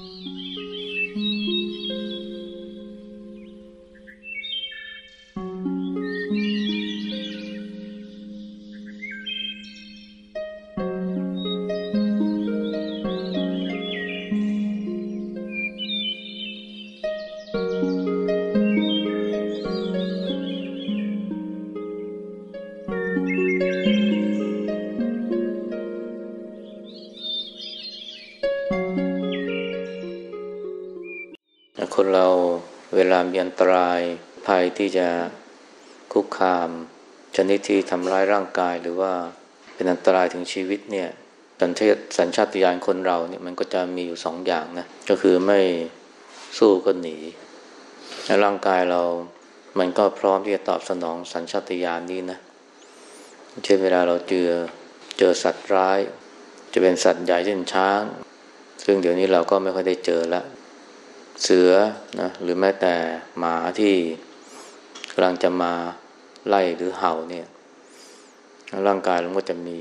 ค ที่จะคุกคาม ชนิดที่ทำร้ายร่างกายหรือว่าเป็นอันตรายถึงชีวิตเนี่ยสัญชาตสัญชาตญาณคนเราเนี่ยมันก็จะมีอยู่สองอย่างนะก็คือไม่สู้ก็หนีร่างกายเรา มันก็พร้อมที่จะตอบสนองสัญชาตญาณนี้นะเช่นเวลาเราเจอเจอสัตว์ร้าย จะเป็นสัตว์ใหญ่เช่นช้าง ซึ่งเดี๋ยวนี้เราก็ไม่ค่อยได้เจอล้วเสือนะหรือแม้แต่หมาที่ำลังจะมาไล่หรือเห่าเนี่ย ร่างกายเราก็จะมี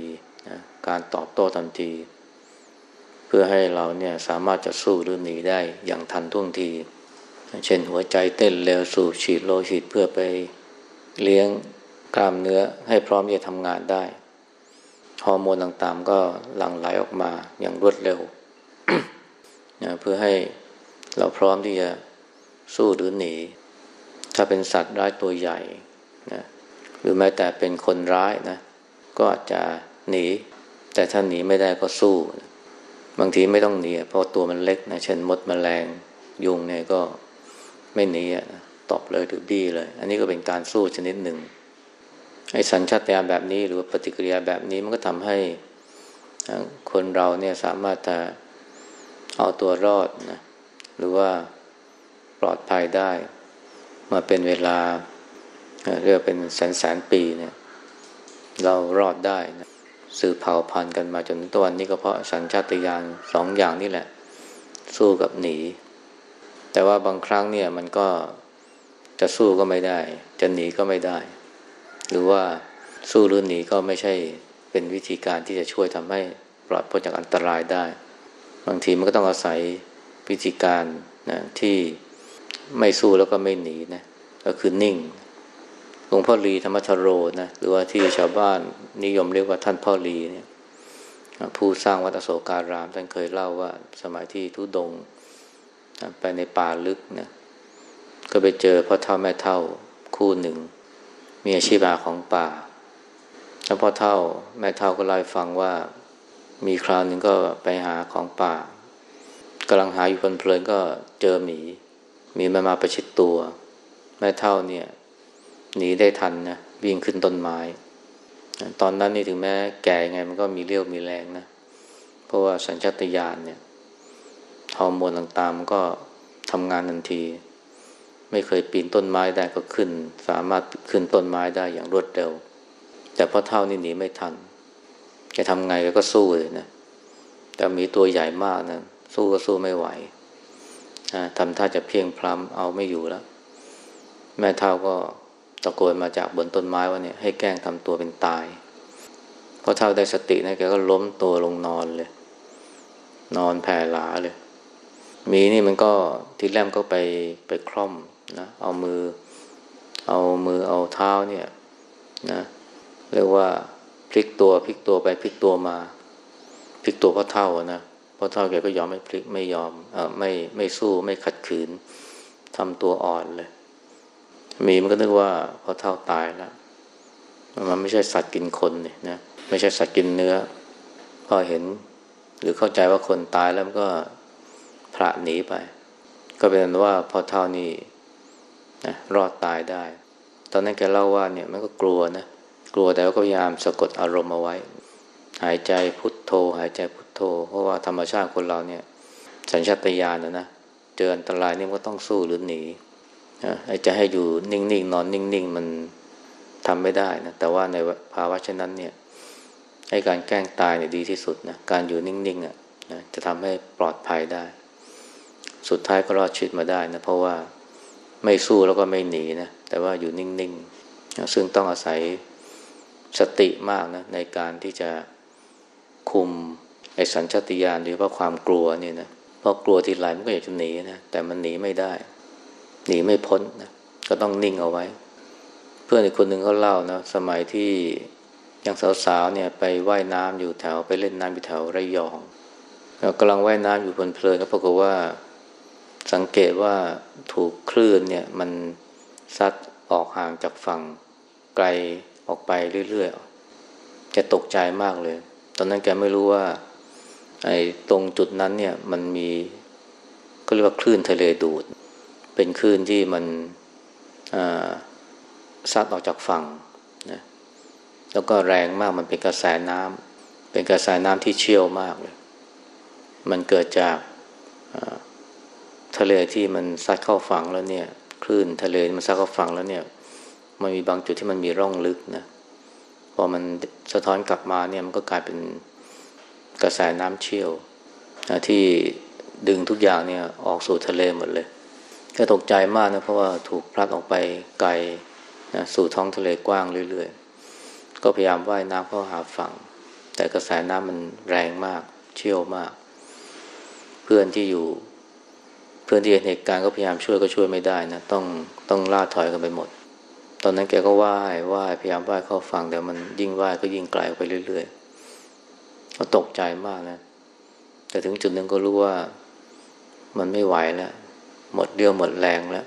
นะการตอบโต้ทันที เพื่อให้เราเนี่ยสามารถจะสู้หรือหนีได้อย่างทันท่วงที เช่นหัวใจเต้นเร็วสูบฉีดโลหิตเพื่อไปเลี้ยงกล้ามเนื้อให้พร้อมที่จะทำงานได้ฮอร์โมนต่างๆ ก็หลั่งไหลออกมาอย่างรวดเร็วนะเพื่อให้เราพร้อมที่จะสู้หรือหนี ถ้าเป็นสัตว์ร้ายตัวใหญ่นะหรือแม้แต่เป็นคนร้ายนะ ก็อาจจะหนี แต่ถ้าหนีไม่ได้ก็สู้บางทีไม่ต้องหนีเพราะตัวมันเล็กนะเช่นมดมแมลงยุงเนี่ยก็ไม่หนีตอบเลยหรือบี้เลย อันนี้ก็เป็นการสู้ชนิดหนึ่งไอ้สัญชาตญาณแบบนี้หรือว่าปฏิกิริยาแบบนี้มันก็ทำให้คนเราเนี่ยสามารถจะเอาตัวรอดนะหรือว่าปลอดภัยได้ มาเป็นเวลาเรียกเป็นแสนแสนปีเนี่ย เรารอดได้นะสืบเผ่าพันธุ์กันมาจนตัววันนี้ก็เพราะสัญชาตญาณสองอย่างนี่แหละ สู้กับหนี แต่ว่าบางครั้งเนี่ยมันก็จะสู้ก็ไม่ได้ จะหนีก็ไม่ได้ หรือว่าสู้หรือหนีก็ไม่ใช่เป็นวิธีการที่จะช่วยทำให้ปลอดพ้นจากอันตรายได้ บางทีมันก็ต้องอาศัยวิธีการนะที่ ไม่สู้แล้วก็ไม่หนีนะก็คือนิ่งหลวงพ่อลีธรรมชโรนะหรือว่าที่ชาวบ้านนิยมเรียกว่าท่านพ่อลีเนี่ยผู้สร้างวัดอโศการามท่านเคยเล่าว่าสมัยที่ทุดงไปในป่าลึกนะก็ไปเจอพ่อเท่าแม่เท่าคู่หนึ่ง มีอาชีพอาของป่าแล้วพ่อเท่าแม่เท่าก็เล่าฟังว่ามีคราวหนึ่งก็ไปหาของป่ากำลังหาอยู่เพลินๆก็เจอหมี มีมันมาประชิดตัว แม่เท่าเนี่ยหนีได้ทันนะวิ่งขึ้นต้นไม้ ตอนนั้นนี่ถึงแม้แก่ไงมันก็มีเรี่ยวมีแรงนะ เพราะว่าสัญชาตญาณเนี่ยฮอร์โมนต่างๆมันก็ทำงานทันที ไม่เคยปีนต้นไม้ได้ก็ขึ้น สามารถขึ้นต้นไม้ได้อย่างรวดเร็ว แต่พอเท่านี่หนีไม่ทันจะทำไงก็สู้เลยนะแต่มีตัวใหญ่มากนะสู้ก็สู้ไม่ไหว ทำท่าจะเพียงพล้ำเอาไม่อยู่แล้ว แม่เท่าก็ตะโกนมาจากบนต้นไม้ว่าเนี่ยให้แกล้งทำตัวเป็นตายพอเท่าได้สตินะแกก็ล้มตัวลงนอนเลย นอนแผ่หลาเลยมีนี่มันก็ทีแรกก็ไปไปคล่อมนะเอามือ เอามือเอาเท้าเนี่ยนะเรียกว่าพลิกตัวพลิกตัวไปพลิกตัวมาพลิกตัวเพราะเท่านะ พราะเท่าแกก็ยอมไม่พลิกไม่ยอมอไม่ไม่สู้ไม่ขัดขืนทำตัวอ่อนเลย มีมันก็นึกว่าพอเท่าตายแล้วมันไม่ใช่สัตว์กินคนเนี่ยนะไม่ใช่สัตว์กินเนื้อ พอเห็น หรือเข้าใจว่าคนตายแล้วมันก็พระหนีไป ก็เป็นว่าพอเท่านี้นะรอดตายได้ ตอนนั้นแกเล่าว่าเนี่ยมันก็กลัวนะกลัวแต่ก็พยายามสะกดอารมณ์เอาไว้ หายใจพุทโธ หายใจพุท โธเพราะว่าธรรมชาติคนเราเนี่ยสัญชาตญาณนะนะเจออันตรายนี่ก็ต้องสู้หรือหนีไอ้จะให้อยู่นิ่งๆนอนนิ่งๆมันทำไม่ได้นะแต่ว่าในภาวะเช่นนั้นเนี่ยให้การแกล้งตายเนี่ยดีที่สุดนะการอยู่นิ่งๆอะนะจะทำให้ปลอดภัยได้ สุดท้ายก็รอดชีวิตมาได้นะเพราะว่าไม่สู้แล้วก็ไม่หนีนะแต่ว่าอยู่นิ่งๆ ซึ่งต้องอาศัยสติมากนะในการที่จะคุม ไอ้สัญชาติญาณหรือว่าความกลัวเนี่ยนะพอกลัวทีไรมันก็อยากจะหนีนะแต่มันหนีไม่ได้ หนีไม่พ้นนะก็ต้องนิ่งเอาไว้ เพื่อนอีกคนหนึ่งเขาเล่านะสมัยที่ยังสาวๆเนี่ยไปไว่ายน้ำอยู่แถวไปเล่นน้ำอยู่แถวระยองกำลังว่ายน้ำอยู่เพลินๆก็ปรากฏว่าสังเกตว่าถูกคลื่นเนี่ยมันซัดออกห่างจากฝั่งไกลออกไปเรื่อยๆแกตกใจมากเลย ตอนนั้นแกไม่รู้ว่า ไอ้ตรงจุดนั้นเนี่ยมันมีก็เรียกว่าคลื่นทะเลดูด เป็นคลื่นที่มันซัดออกจากฝั่งนะแล้วก็แรงมากมันเป็นกระแสน้ำเป็นกระแสน้ำที่เชี่ยวมากเลย มันเกิดจากทะเลที่มันซัดเข้าฝั่งแล้วเนี่ย คลื่นทะเลมันซัดเข้าฝั่งแล้วเนี่ย มันมีบางจุดที่มันมีร่องลึกนะพอมันสะท้อนกลับมาเนี่ยมันก็กลายเป็น กระแสน้ำเชี่ยวที่ดึงทุกอย่างเนี่ยออกสู่ทะเลหมดเลยก็ตกใจมากนะเพราะว่าถูกพลัดออกไปไกลนะสู่ท้องทะเลกว้างเรื่อยๆ ก็พยายามว่ายน้ำเข้าหาฝั่ง แต่กระแสน้ำมันแรงมากเชี่ยวมาก เพื่อนที่อยู่ เพื่อนที่เห็นเหตุการณ์ก็พยายามช่วยก็ช่วยไม่ได้นะต้องต้องล่าถอยกันไปหมด ตอนนั้นแกก็ว่ายว่ายพยายามว่ายเข้าฝั่งแต่มันยิ่งว่ายก็ยิ่งไกลไปเรื่อยๆ ก็ตกใจมากนะ แต่ถึงจุดหนึ่งก็รู้ว่ามันไม่ไหวแล้ว หมดเรี่ยวหมดแรงแล้ว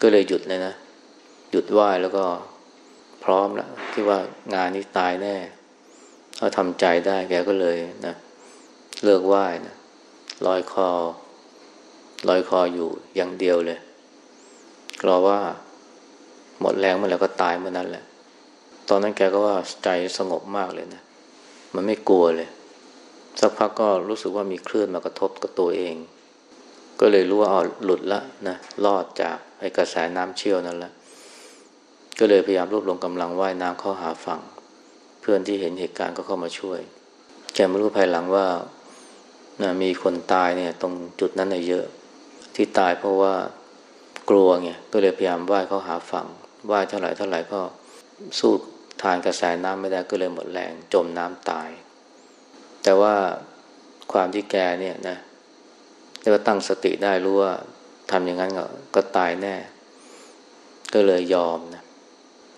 ก็เลยหยุดเลยนะ หยุดไหว้แล้วก็พร้อมแล้วที่ว่างานนี้ตายแน่เขาทำใจได้แกก็เลยนะเลิกไหว้นะลอยคอลอยคออยู่อย่างเดียวเลยรอว่าหมดแรงเมื่อไหร่ก็ตายเมื่อนั้นแหละ ตอนนั้นแกก็ว่าใจสงบมากเลยนะ มันไม่กลัวเลย สักพักก็รู้สึกว่ามีคลื่นมากระทบกับตัวเอง ก็เลยรู้ว่าอ๋อหลุดละนะรอดจากไอ้กระแสน้ำเชี่ยวนั่นแหละก็เลยพยายามรวบรวมกำลังว่ายน้ำเข้าหาฝั่ง เพื่อนที่เห็นเหตุการณ์ก็เข้ามาช่วยแกไม่รู้ภายหลังว่านะมีคนตายเนี่ย ตรงจุดนั้นเยอะ ที่ตายเพราะว่ากลัวไงก็เลยพยายามว่ายเข้าหาฝั่งว่ายเท่าไหร่เท่าไหร่ก็สู้ ทานกระแสน้ำไม่ได้ก็เลยหมดแรงจมน้ำตาย แต่ว่าความที่แกเนี่ยนะได้ว่าตั้งสติได้รู้ว่าทำอย่างนั้นก็ก็ตายแน่ ก็เลยยอมนะ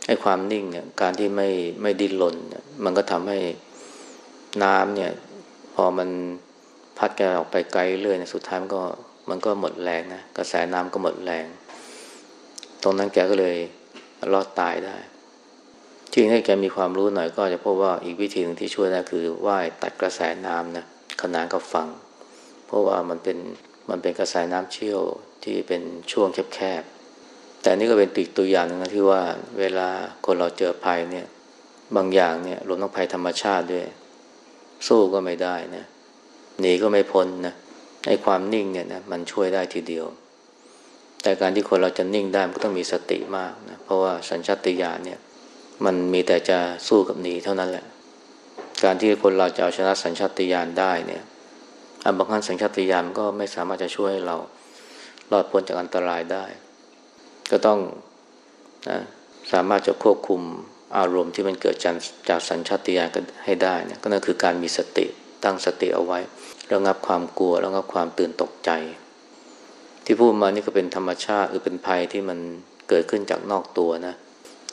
ไอ้ความนิ่งเนี่ยการที่ไม่ไม่ดิ้นรนเนี่ยมันก็ทำให้น้ำเนี่ย พอมันพัดแกออกไปไกลเรื่อยเนี่ยสุดท้ายมันก็มันก็หมดแรงนะกระแสน้ำก็หมดแรง ตรงนั้นแกก็เลยรอดตายได้ จริงถ้าแกมีความรู้หน่อยก็จะพบว่าอีกวิธีหนึ่งที่ช่วยได้คือว่ายตัดกระแสน้ำนะขนานกับฝั่งเพราะว่ามันเป็นมันเป็นกระแสน้ำเชี่ยวที่เป็นช่วงแคบแต่นี่ก็เป็นติตัวอย่างนึงนะที่ว่าเวลาคนเราเจอภัยเนี่ยบางอย่างเนี่ยรวมทั้งภัยธรรมชาติด้วย สู้ก็ไม่ได้นะหนีก็ไม่พ้นนะไอ้ความนิ่งเนี่ยนะมันช่วยได้ทีเดียว แต่การที่คนเราจะนิ่งได้มันก็ต้องมีสติมากนะเพราะว่าสัญชาตญาณเนี่ย มันมีแต่จะสู้กับหนีเท่านั้นแหละ การที่คนเราจะเอาชนะสัญชาตญาณได้เนี่ยบางครั้งสัญชาตญาณก็ไม่สามารถจะช่วยให้เรารอดพ้นจากอันตรายได้ ก็ต้องนะสามารถจะควบคุมอารมณ์ที่มันเกิดจากจากสัญชาตญาณกันให้ได้เนะก็นั่นคือการมีสติตั้งสติเอาไว้ ระงับความกลัว ระงับความตื่นตกใจ ที่พูดมานี่ก็เป็นธรรมชาติหรือเป็นภัยที่มันเกิดขึ้นจากนอกตัวนะ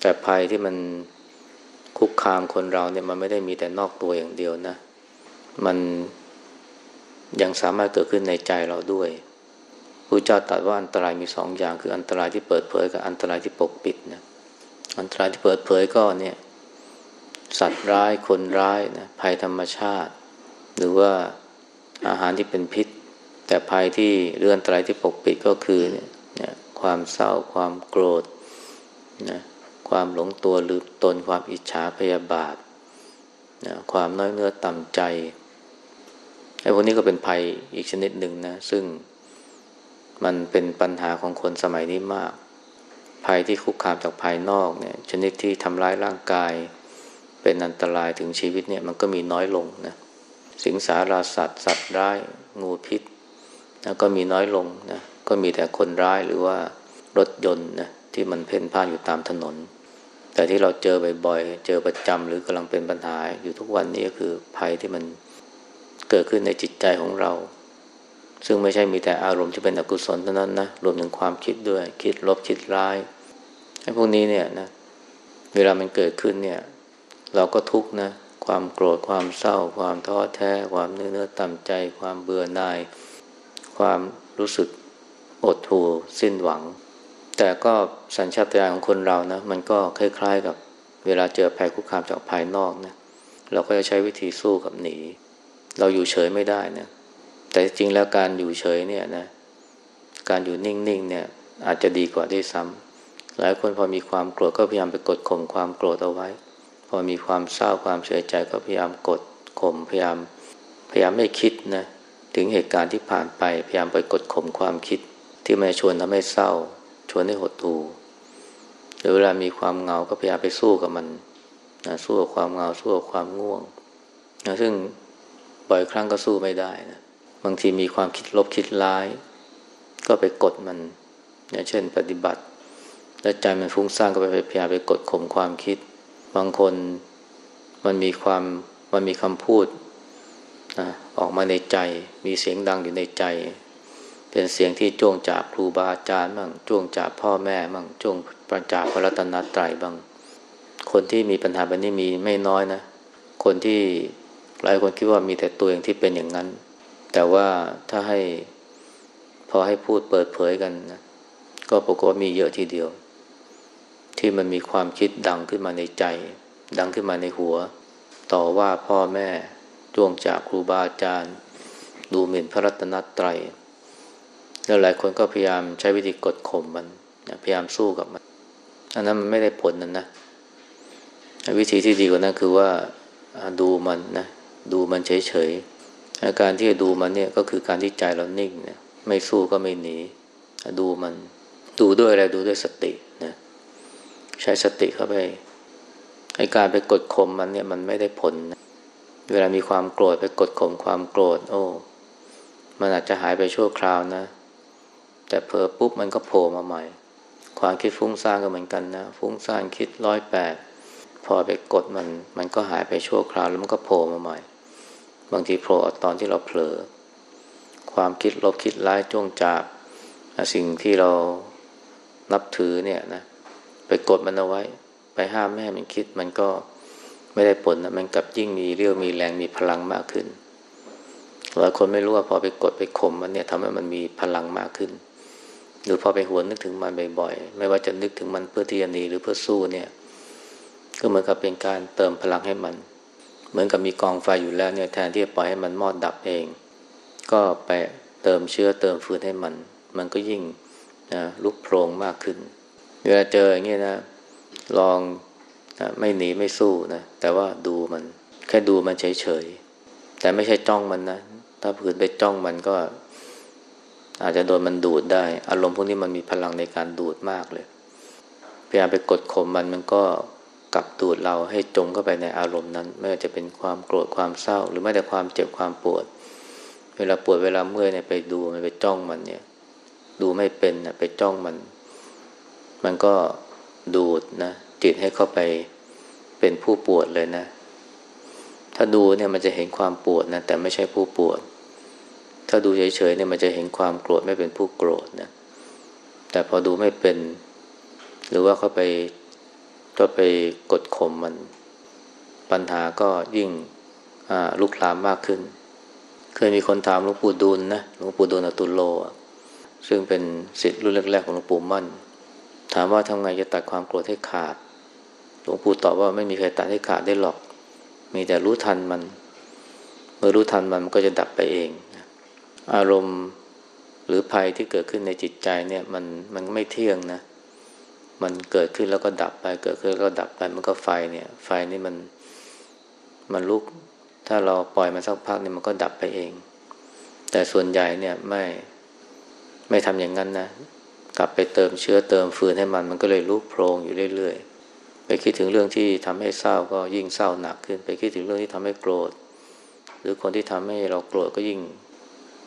แต่ภัยที่มันคุกคามคนเราเนี่ยมันไม่ได้มีแต่นอกตัวอย่างเดียวนะ มันยังสามารถเกิดขึ้นในใจเราด้วยพระเจ้าตรัสว่าอันตรายมีสองอย่าง คืออันตรายที่เปิดเผยกับอันตรายที่ปกปิดนะอันตรายที่เปิดเผยก็เนี่ย สัตว์ร้ายคนร้ายนะภัยธรรมชาติ หรือว่าอาหารที่เป็นพิษ แต่ภัยที่เรื่องอันตรายที่ปกปิดก็คือเนี่ยความเศร้าความโกรธนะ ความหลงตัวลืมตน ความอิจฉาพยาบาทนะความน้อยเนื้อต่ำใจไอ้พวกนี้ก็เป็นภัยอีกชนิดหนึ่งนะ ซึ่งมันเป็นปัญหาของคนสมัยนี้มาก ภัยที่คุกคามจากภายนอกเนี่ย ชนิดที่ทำร้ายร่างกาย เป็นอันตรายถึงชีวิตเนี่ยมันก็มีน้อยลงนะสิงสาราสัตว์ สัตว์ร้าย งูพิษนะก็มีน้อยลงนะก็มีแต่คนร้ายหรือว่ารถยนต์นะที่มันเพ่นพ่านอยู่ตามถนน แต่ที่เราเจอบ่อยๆ เจอประจำหรือกำลังเป็นปัญหาอยู่ทุกวันนี้ก็คือภัยที่มันเกิดขึ้นในจิตใจของเรา ซึ่งไม่ใช่มีแต่อารมณ์ที่เป็นอกุศลเท่านั้นนะรวมถึงความคิดด้วย คิดลบคิดร้ายไอ้พวกนี้เนี่ยนะเวลามันเกิดขึ้นเนี่ย เราก็ทุกข์นะความโกรธความเศร้า ความท้อแท้ ความเนื้อเนื้อต่ำใจ ความเบื่อหน่าย ความรู้สึกอดหูสิ้นหวัง แต่ก็สัญชาตญาณของคนเรานะ มันก็คล้ายๆกับเวลาเจอภัยคุกคามจากภายนอกนะเราก็จะใช้วิธีสู้กับหนี เราอยู่เฉยไม่ได้นะแต่จริงแล้วการอยู่เฉยเนี่ยนะ การอยู่นิ่งๆเนี่ย อาจจะดีกว่าด้วยซ้ำหลายคนพอมีความโกรธก็พยายามไปกดข่มความโกรธเอาไว้ พอมีความเศร้าความเสียใจก็พยายามกดข่มพยายามพยายามไม่คิดนะถึงเหตุการณ์ที่ผ่านไปพยายามไปกดข่มความคิดที่มันชวนทำให้เศร้า ชวนให้หดหู่หรือเวลามีความเหงาก็พยายามไปสู้กับมันนะสู้กับความเหงาสู้กับความง่วงนะซึ่งบ่อยครั้งก็สู้ไม่ได้นะบางทีมีความคิดลบคิดร้าย ก็ไปกดมันอย่างเช่น ปฏิบัติ แล้วใจมันฟุ้งซ่านก็ไปพยายามไปกดข่มความคิด บางคนมันมีความมันมีคำพูดนะออกมาในใจ มีเสียงดังอยู่ในใจ เป็นเสียงที่จ้วงจากครูบาอาจารย์บ้างจ้วงจากพ่อแม่บ้างจ้วงประจากพระรัตนตรัยบ้าง คนที่มีปัญหาแบบนี้มีไม่น้อยนะ คนที่หลายคนคิดว่ามีแต่ตัวเองที่เป็นอย่างนั้น แต่ว่าถ้าให้พอให้พูดเปิดเผยกันนะก็ปรากฏว่ามีเยอะทีเดียว ที่มันมีความคิดดังขึ้นมาในใจ ดังขึ้นมาในหัว ต่อว่าพ่อแม่จ้วงจากครูบาอาจารย์ ดูหมิ่นพระรัตนตรัย แล้วหลายคนก็พยายามใช้วิธีกดข่มมันพยายามสู้กับมัน อันนั้นมันไม่ได้ผลนั่นนะวิธีที่ดีกว่านั้นคือว่าดูมันนะดูมันเฉยๆอาการที่จะดูมันเนี่ยก็คือการที่ใจเรานิ่งนะไม่สู้ก็ไม่หนีดูมันดูด้วยอะไรดูด้วยสตินะใช้สติเข้าไปไอการไปกดข่มมันเนี่ยมันไม่ได้ผลนะเวลามีความโกรธไปกดข่มความโกรธ โอ้ มันอาจจะหายไปชั่วคราวนะ แต่เพอปุ๊บมันก็โผล่มาใหม่ ความคิดฟุ้งซ่านก็เหมือนกันนะ ฟุ้งซ่านคิดร้อยแปดพอไปกดมันมันก็หายไปชั่วคราวแล้วมันก็โผล่มาใหม่ บางทีโผล่ตอนที่เราเผลอ ความคิดลบคิดร้ายจ้วงจับสิ่งที่เรานับถือเนี่ยนะไปกดมันเอาไว้ ไปห้ามแม่มันคิดมันก็ไม่ได้ผลนะมันกลับยิ่งมีเรี่ยวมีแรงมีพลังมากขึ้นหลายคนไม่รู้ว่าพอไปกดไปข่มมันเนี่ยทำให้มันมีพลังมากขึ้น หรือพอไปหวนนึกถึงมันบ่อยๆ ไม่ว่าจะนึกถึงมันเพื่อที่จะหนีหรือเพื่อสู้เนี่ย ก็เหมือนกับเป็นการเติมพลังให้มัน เหมือนกับมีกองไฟอยู่แล้วเนี่ยแทนที่จะปล่อยให้มันมอดดับเอง ก็ไปเติมเชื้อเติมฟืนให้มัน มันก็ยิ่งนะลุกโพลงมากขึ้นเวลาเจออย่างนี้นะ ลองนะไม่หนีไม่สู้นะแต่ว่าดูมัน แค่ดูมันเฉยๆแต่ไม่ใช่จ้องมันนะถ้าผืนไปจ้องมันก็ อาจจะโดนมันดูดได้ อารมณ์พวกนี้มันมีพลังในการดูดมากเลยพยายามไปกดข่มมันมันก็กลับดูดเราให้จมเข้าไปในอารมณ์นั้น ไม่ว่าจะเป็นความโกรธความเศร้า หรือแม้แต่ความเจ็บความปวด เวลาปวดเวลาเมื่อยเนี่ยไปดูมันไปจ้องมันเนี่ย ดูไม่เป็นนะไปจ้องมัน มันก็ดูดนะจิตให้เข้าไปเป็นผู้ปวดเลยนะ ถ้าดูเนี่ยมันจะเห็นความปวดนะแต่ไม่ใช่ผู้ปวด ถ้าดูเฉยๆเนี่ยมันจะเห็นความโกรธไม่เป็นผู้โกรธนะแต่พอดูไม่เป็น หรือว่าเข้าไปก็ไปกดข่มมัน ปัญหาก็ยิ่งลุกลามมากขึ้น เคยมีคนถามหลวงปู่ดูลนะหลวงปู่ดูลอตุลโล ซึ่งเป็นศิษย์รุ่นแรกๆของหลวงปู่มั่น ถามว่าทำไงจะตัดความโกรธให้ขาด หลวงปู่ตอบว่าไม่มีใครตัดให้ขาดได้หรอก มีแต่รู้ทันมัน เมื่อรู้ทันมันมันก็จะดับไปเอง อารมณ์หรือภัยที่เกิดขึ้นในจิตใจเนี่ย มันมันไม่เที่ยงนะ มันเกิดขึ้นแล้วก็ดับไป เกิดขึ้นแล้วก็ดับไป มันก็ไฟเนี่ย ไฟนี่มันมันลุก ถ้าเราปล่อยมันสักพักเนี่ยมันก็ดับไปเอง แต่ส่วนใหญ่เนี่ยไม่ไม่ทำอย่างนั้นนะกลับไปเติมเชื้อเติมฟืนให้มัน มันก็เลยลุกโพลงอยู่เรื่อยๆ ไปคิดถึงเรื่องที่ทำให้เศร้าก็ยิ่งเศร้าหนักขึ้น ไปคิดถึงเรื่องที่ทำให้โกรธ หรือคนที่ทำให้เราโกรธก็ยิ่ง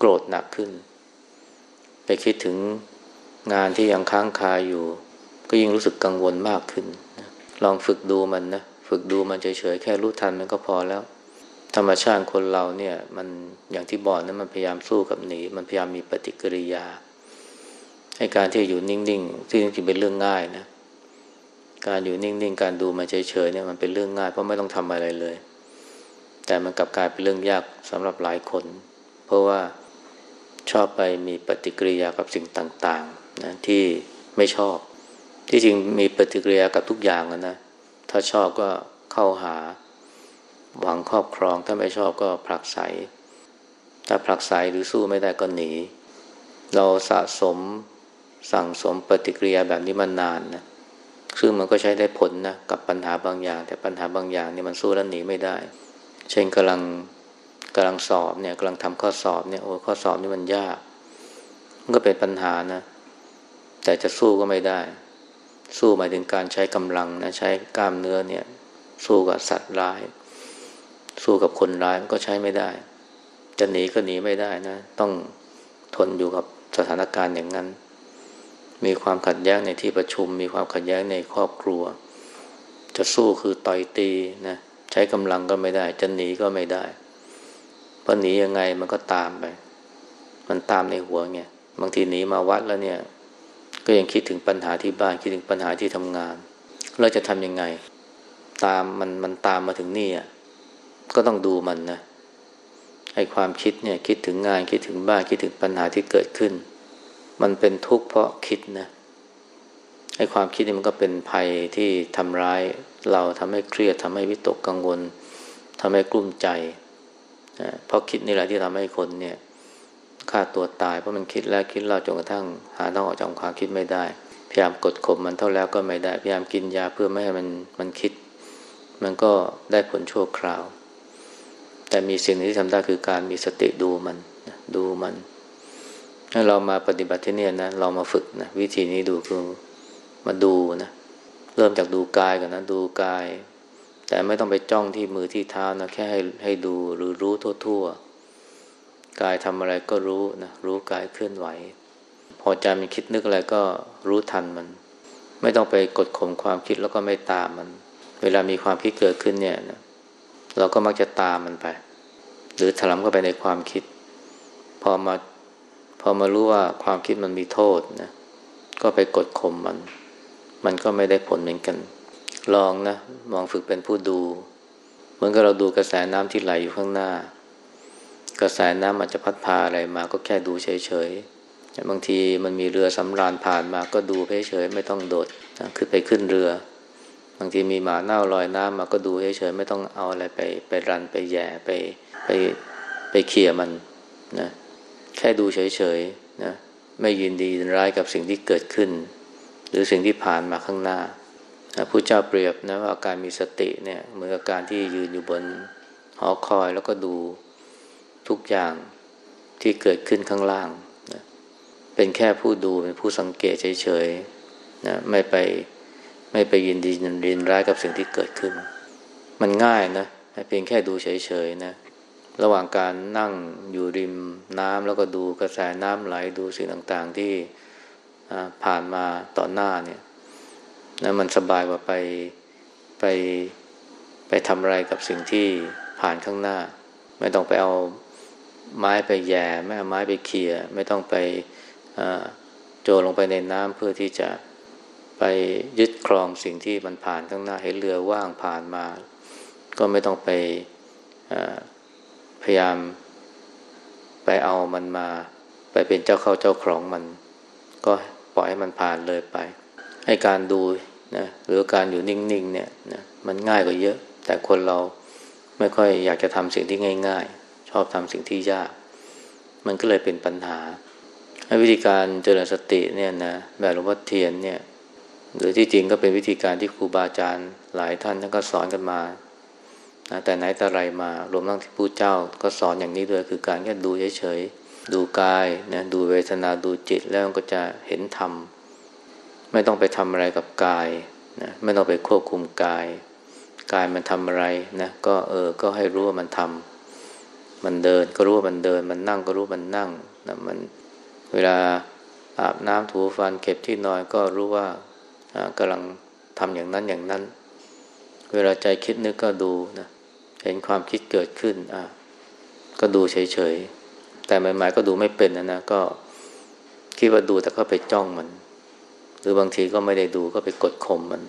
โกรธหนักขึ้น ไปคิดถึงงานที่ยังค้างคาอยู่ ก็ยิ่งรู้สึกกังวลมากขึ้น ลองฝึกดูมันนะ ฝึกดูมันเฉยๆ แค่รู้ทันมันก็พอแล้ว ธรรมชาติคนเราเนี่ย มันอย่างที่บอกนะมันพยายามสู้กับหนี มันพยายามมีปฏิกิริยาให้การที่อยู่นิ่งๆที่จริงเป็นเรื่องง่ายนะ การอยู่นิ่งๆ การดูมันเฉยๆเนี่ยมันเป็นเรื่องง่ายเพราะไม่ต้องทำอะไรเลย แต่มันกลับกลายเป็นเรื่องยากสำหรับหลายคน เพราะว่า ชอบไปมีปฏิกิริยากับสิ่งต่างๆนะที่ไม่ชอบ ที่จริงมีปฏิกิริยากับทุกอย่างนะถ้าชอบก็เข้าหาหวังครอบครองถ้าไม่ชอบก็ผลักไสถ้าผลักไสหรือสู้ไม่ได้ก็หนี เราสะสมสั่งสมปฏิกิริยาแบบนี้มานานนะซึ่งมันก็ใช้ได้ผลนะกับปัญหาบางอย่าง แต่ปัญหาบางอย่างนี่มันสู้แล้วหนีไม่ได้ เช่นกำลัง กำลังสอบเนี่ยกำลังทำข้อสอบเนี่ยโอ้ข้อสอบนี่มันยาก มันก็เป็นปัญหานะ แต่จะสู้ก็ไม่ได้ สู้หมายถึงการใช้กำลังนะใช้กล้ามเนื้อเนี่ย สู้กับสัตว์ร้าย สู้กับคนร้ายมันก็ใช้ไม่ได้ จะหนีก็หนีไม่ได้นะ ต้องทนอยู่กับสถานการณ์อย่างนั้น มีความขัดแย้งในที่ประชุม มีความขัดแย้งในครอบครัว จะสู้คือต่อยตีนะใช้กำลังก็ไม่ได้ จะหนีก็ไม่ได้ เพราะหนียังไงมันก็ตามไป มันตามในหัวไงบางทีหนีมาวัดแล้วเนี่ย ก็ยังคิดถึงปัญหาที่บ้านคิดถึงปัญหาที่ทำงาน เราจะทำยังไง ตามมันมันตามมาถึงนี่อะก็ต้องดูมันนะไอ้ความคิดเนี่ยคิดถึงงานคิดถึงบ้านคิดถึงปัญหาที่เกิดขึ้น มันเป็นทุกข์เพราะคิดนะไอ้ความคิดนี่มันก็เป็นภัยที่ทำร้าย เราทำให้เครียดทำให้วิตกกังวลทำให้กลุ้มใจ เพราะคิดนี่แหละที่ทำให้คนเนี่ยฆ่าตัวตายเพราะมันคิดแล้วคิดเราจนกระทั่ง หาทางออกจากความคิดไม่ได้ พยายามกดข่มมันเท่าแล้วก็ไม่ได้ พยายามกินยาเพื่อไม่ให้มันมันคิด มันก็ได้ผลชั่วคราว แต่มีสิ่งที่ทำได้คือการมีสติดูมันดูมันถ้าเรามาปฏิบัติที่นี่นะเรามาฝึกนะวิธีนี้ดูคือมาดูนะเริ่มจากดูกายก่อนนะดูกาย แต่ไม่ต้องไปจ้องที่มือที่เท้านะแค่ให้ให้ดูหรือรู้ทั่วๆกายทำอะไรก็รู้นะรู้กายเคลื่อนไหว พอใจมันคิดนึกอะไรก็รู้ทันมัน ไม่ต้องไปกดข่มความคิดแล้วก็ไม่ตามมัน เวลามีความคิดเกิดขึ้นเนี่ยนะเราก็มักจะตามมันไป หรือถลำเข้าไปในความคิด พอมาพอมารู้ว่าความคิดมันมีโทษนะก็ไปกดข่มมัน มันก็ไม่ได้ผลเหมือนกัน ลองนะมองฝึกเป็นผู้ดู เหมือนกับเราดูกระแสน้ำที่ไหลอยู่ข้างหน้า กระแสน้ำมันจะพัดพาอะไรมาก็แค่ดูเฉยๆบางทีมันมีเรือสำราญผ่านมาก็ดูเฉยๆไม่ต้องโดดขึ้นไปขึ้นเรือ บางทีมีหมาเน่าลอยน้ำมาก็ดูเฉยๆไม่ต้องเอาอะไรไปไปรันไปแย่ไปไปไปเขี่ยมันนะแค่ดูเฉยๆนะไม่ยินดีร้ายกับสิ่งที่เกิดขึ้น หรือสิ่งที่ผ่านมาข้างหน้า ผู้เจ้าเปรียบนะว่าการมีสติเนี่ยเหมือนกับการที่ยืนอยู่บนหอคอยแล้วก็ดูทุกอย่างที่เกิดขึ้นข้างล่างนะเป็นแค่ผู้ดูเป็นผู้สังเกตเฉยๆนะไม่ไปไม่ไปยินดียินร้ายกับสิ่งที่เกิดขึ้น มันง่ายนะเพียงแค่ดูเฉยๆนะระหว่างการนั่งอยู่ริมน้ำแล้วก็ดูกระแสน้ำไหลดูสิ่งต่างๆที่ผ่านมาต่อหน้าเนี่ย นะมันสบายกว่าไปไปไปทำอะไรกับสิ่งที่ผ่านข้างหน้า ไม่ต้องไปเอาไม้ไปแย่ไม่เอาไม้ไปเขี่ยไม่ต้องไปโจลงไปในน้ำเพื่อที่จะไปยึดครองสิ่งที่มันผ่านข้างหน้าเห็นเรือว่างผ่านมา ก็ไม่ต้องไปพยายามไปเอามันมา ไปเป็นเจ้าเข้าเจ้าของมัน ก็ปล่อยให้มันผ่านเลยไป ให้การดู นะหรือการอยู่นิ่งๆเนี่ยนะมันง่ายกว่าเยอะ แต่คนเราไม่ค่อยอยากจะทำสิ่งที่ง่าย ๆ ชอบทำสิ่งที่ยาก มันก็เลยเป็นปัญหาวิธีการเจริญสติเนี่ยนะแบบหลวงพ่อเทียนเนี่ยหรือที่จริงก็เป็นวิธีการที่ครูบาอาจารย์หลายท่านท่านก็สอนกันมานะแต่ไหนแต่ไรมารวมทั้งที่ผู้เจ้าก็สอนอย่างนี้ด้วยคือการแค่ดูเฉยๆดูกายนะดูเวทนาดูจิตแล้วก็จะเห็นธรรม ไม่ต้องไปทำอะไรกับกายนะไม่ต้องไปควบคุมกาย กายมันทำอะไรนะก็เออก็ให้รู้ว่ามันทำมันเดินก็รู้ว่ามันเดิน มันนั่งก็รู้มันนั่งนะมันเวลาอาบน้ำถูฟันเก็บที่นอนก็รู้ว่ากำลังทำอย่างนั้นอย่างนั้น เวลาใจคิดนึกก็ดูนะเห็นความคิดเกิดขึ้นอะก็ดูเฉยๆแต่ใหม่ๆก็ดูไม่เป็นนะนะก็คิดว่าดูแต่ก็ไปจ้องมัน หรือบางทีก็ไม่ได้ดูก็ไปกดข่มมัน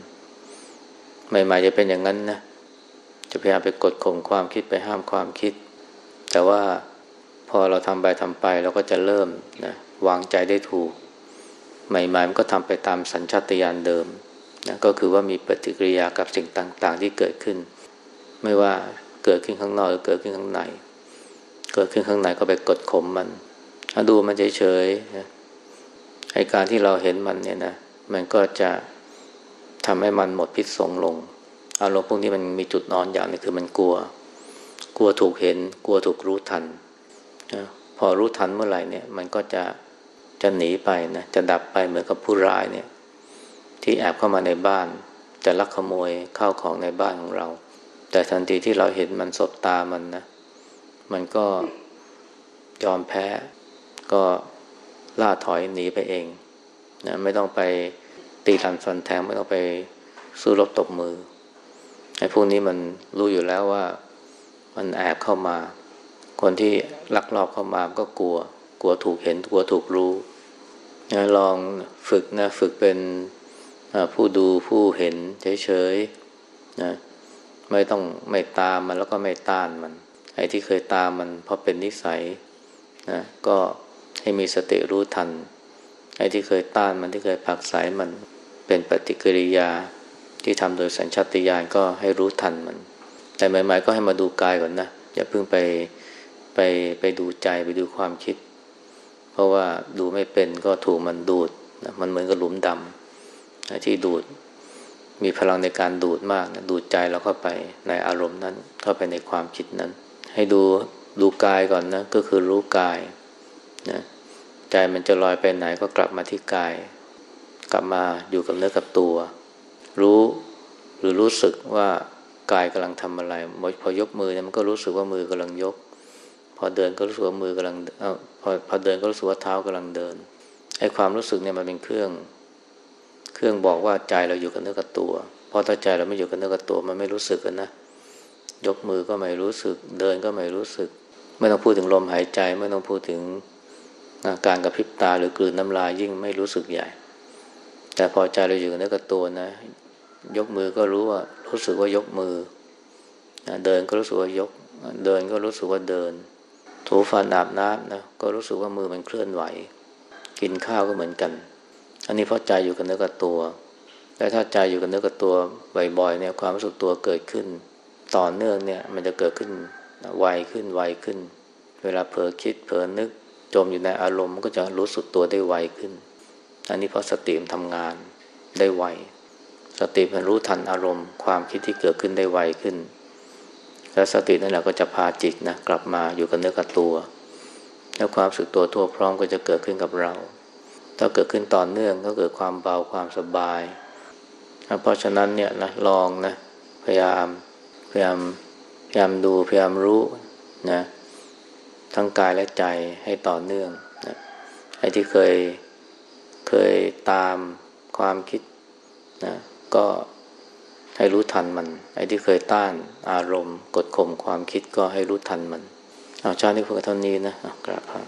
ใหม่ๆจะเป็นอย่างนั้นนะ จะพยายามไปกดข่มความคิดไปห้ามความคิด แต่ว่าพอเราทำไปทำไปเราก็จะเริ่มนะวางใจได้ถูก ใหม่ๆมันก็ทำไปตามสัญชาตญาณเดิมนะก็คือว่ามีปฏิกิริยากับสิ่งต่างๆ ที่เกิดขึ้น ไม่ว่าเกิดขึ้นข้างนอกหรือเกิดขึ้นข้างใน เกิดขึ้นข้างในก็ไปกดข่มมันถ้าดูมันเฉยๆไอการที่เราเห็นมันเนี่ยนะ มันก็จะทำให้มันหมดพิษสงลง อารมณ์พวกนี้มันมีจุดนอนอย่างนึงคือมันกลัว กลัวถูกเห็น กลัวถูกรู้ทันนะพอรู้ทันเมื่อไหร่เนี่ยมันก็จะจะหนีไปนะจะดับไปเหมือนกับผู้ร้ายเนี่ย ที่แอบเข้ามาในบ้าน จะลักขโมยข้าวของในบ้านของเรา แต่ทันทีที่เราเห็นมันสบตามันนะ มันก็ยอมแพ้ ก็ล่าถอยหนีไปเอง นะไม่ต้องไปตีทันฟันแทงไม่ต้องไปสู้รบตบมือไอ้พวกนี้มันรู้อยู่แล้วว่ามันแอบเข้ามา คนที่ลักลอบเข้ามาก็กลัว กลัวถูกเห็น กลัวถูกรู้นะลองฝึกนะฝึกเป็นผู้ดูผู้เห็นเฉยๆนะไม่ต้องไม่ตามมันแล้วก็ไม่ต้านมัน ไอ้ที่เคยตามมันพราะเป็นนิสัยนะก็ให้มีสติรู้ทัน ไอ้ที่เคยต้านมันที่เคยผักสายมันเป็นปฏิกิริยาที่ทำโดยสัญชาตญาณก็ให้รู้ทันมัน แต่ใหม่ๆก็ให้มาดูกายก่อนนะ อย่าเพิ่งไปไปไปดูใจไปดูความคิด เพราะว่าดูไม่เป็นก็ถูกมันดูดนะมันเหมือนกับหลุมดำนะที่ดูดมีพลังในการดูดมากนะดูดใจเราเข้าไปในอารมณ์นั้นเข้าไปในความคิดนั้น ให้ดูดูกายก่อนนะก็คือรู้กายนะ ใจมันจะลอยไปไหนก็กลับมาที่กาย กลับมาอยู่กับเนื้อกับตัว รู้หรือรู้สึกว่ากายกำลังทำอะไร พอยกมือเนี่ยมันก็รู้สึกว่ามือกำลังยก พอเดินก็รู้สึกว่ามือกำลังออพอพอเดินก็รู้สึกว่าเท้ากำลังเดินไอ้ความรู้สึกเนี่ยมันเป็นเครื่อง เครื่องบอกว่าใจเราอยู่กับเนื้อกับตัวพอถ้าใจเราไม่อยู่กับเนื้อกับตัวมันไม่รู้สึกกันนะยกมือก็ไม่รู้สึก เดินก็ไม่รู้สึก ไม่ต้องพูดถึงลมหายใจ ไม่ต้องพูดถึง การกระพริบตาหรือกลืนน้ำลายยิ่งไม่รู้สึกใหญ่ แต่พอใจเราอยู่กับเนื้อกับตัวนะ ยกมือก็รู้ว่ารู้สึกว่ายกมือ เดินก็รู้สึกว่ายก เดินก็รู้สึกว่าเดิน ถูฟันอาบน้ำนะก็รู้สึกว่ามือมันเคลื่อนไหว กินข้าวก็เหมือนกัน อันนี้เพราะใจอยู่กับเนื้อกับตัวแต่ถ้าใจอยู่กับเนื้อกับตัวบ่อยๆเนี่ยความรู้สึกตัวเกิดขึ้น ต่อเนื่องเนี่ยมันจะเกิดขึ้นไวขึ้นไวขึ้น เวลาเผลอคิดเผลอนึก จมอยู่ในอารมณ์มันก็จะรู้สึกตัวได้ไวขึ้น อันนี้เพราะสติมันทำงานได้ไว สติมันรู้ทันอารมณ์ ความคิดที่เกิดขึ้นได้ไวขึ้น แล้วสตินั่นแหละก็จะพาจิตนะกลับมาอยู่กับเนื้อกับตัว แล้วความสึกตัวทั่วพร้อมก็จะเกิดขึ้นกับเรา ถ้าเกิดขึ้นต่อเนื่องก็เกิดความเบาความสบาย เพราะฉะนั้นเนี่ยนะลองนะพยายามพยายามพยายามดูพยายามรู้นะ ทั้งกายและใจให้ต่อเนื่องนะไอ้ที่เคยเคยตามความคิดนะก็ให้รู้ทันมัน ไอ้ที่เคยต้านอารมณ์ กดข่มความคิดก็ให้รู้ทันมัน เอาชาตินี้พูดเท่านี้นะกราบครับ